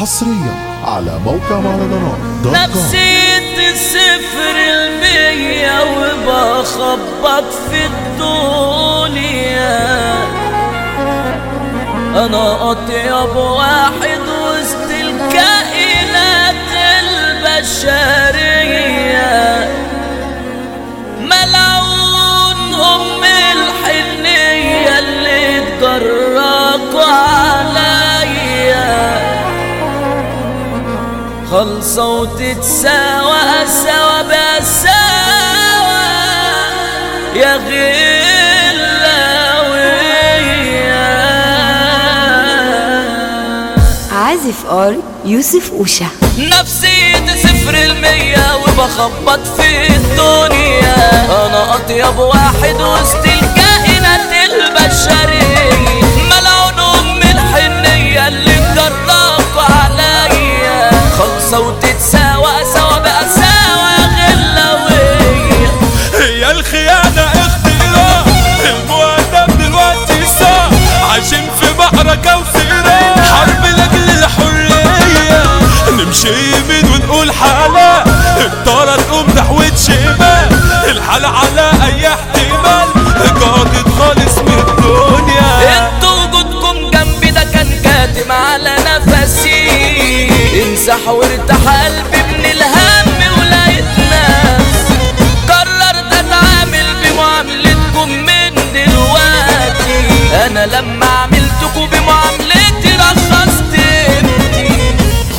حصريا على موقع مهرجانات نفسيتي صفر المية وبخبط في الدنيا. أنا أطيب واحد وسط الكائنات البشرية. خلصة وتتساوى سوا بساوى يا غلاوية. عازف آر يوسف أوشا. نفسيتي صفر المية وبخبط في الدنيا. أنا أطيب واحد وسط الكائنات البشرية. الخيانة اختراع. المؤدب دلوقتي صار عايشين في معركة وصراع حرب لاجل الحرية. نمشي يمين ونقول حالة.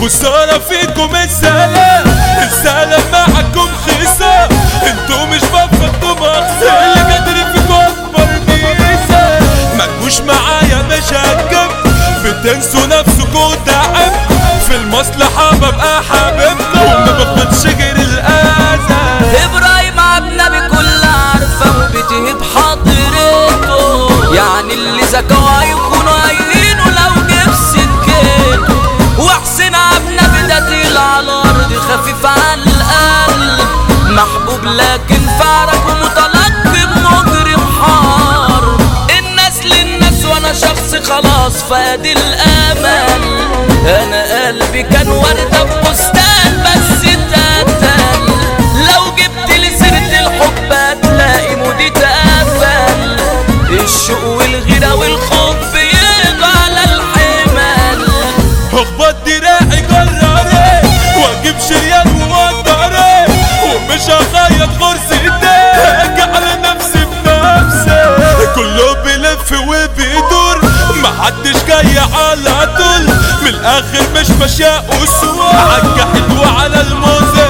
خسارة فيكم السلام السلام معكم خسارة. أنتوا مش بفضوا مخسر اللي قادر فادي الآمل. أنا قلبي كان وردة من الآخر مش ماشية اصول عالجحد وعلى الموزة.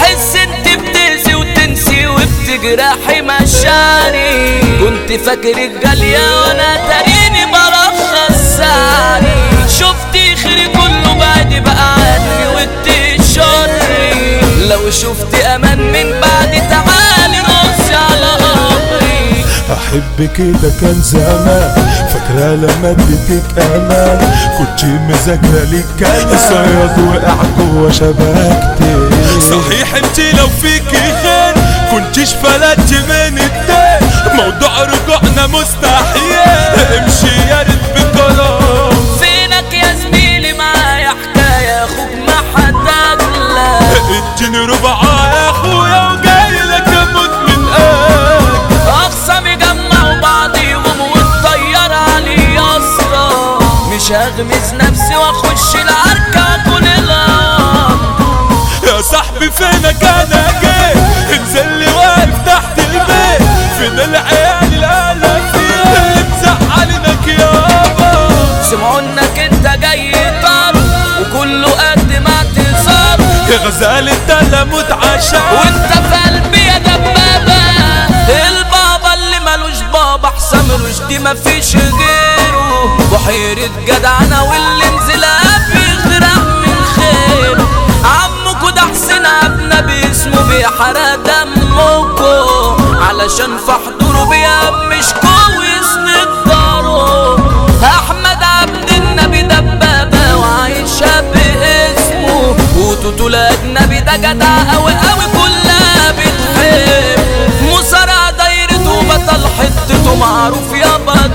حس انت بتأذي وتنسي وبتجرحي مشاعري كنت فاكر الجالية وأنا تاريني برخص سعري شفتي خيري كله بعد بقى عني وانت شري لو شفت أمان من بعد تعالي نصي على قبري احب كده كان زمان فاكرة لما أديتك أمان. كنت مذاكرة ليك كلام صياد وقع جوا شبكتي صحيح أنت لو فيكي خير. كنتش فلتي من الدين. موضوع رجوعنا مستحيل. امشي يا ريت بكرام فينك يا زميلي؟ معايا حكاية أخوك ما حداجلك اديني ربعة يا أخويا. مش هغمز نفسي وأخش العركة واكون الأرض يا صاحبي فينك أنا جيت؟ انزل لي واقف تحت البيت. فين العيال القلق فيها اللي مزعلينك يابا سمعوا انك انت جاي طار وكله قد ما تزار يا غزال انت لا متعشى. وانت في قلبي يا دبابة. البابا اللي ملوش بابا حسام رشدي مفيش بحيرة جدعنة واللي نزلها بيغرق من خيره. عمكو ده حسين ابنا باسمه بيحرق دمكو علشان في حضوره بيهمشكو ويسند داره أحمد عبد النبي دبابة وعايشة باسمه. وتوتو الاجنبي ده جدع أوي خطته معروف يابا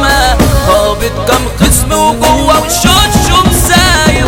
ما ضابط كم قسم وجوه وشوشه مسايق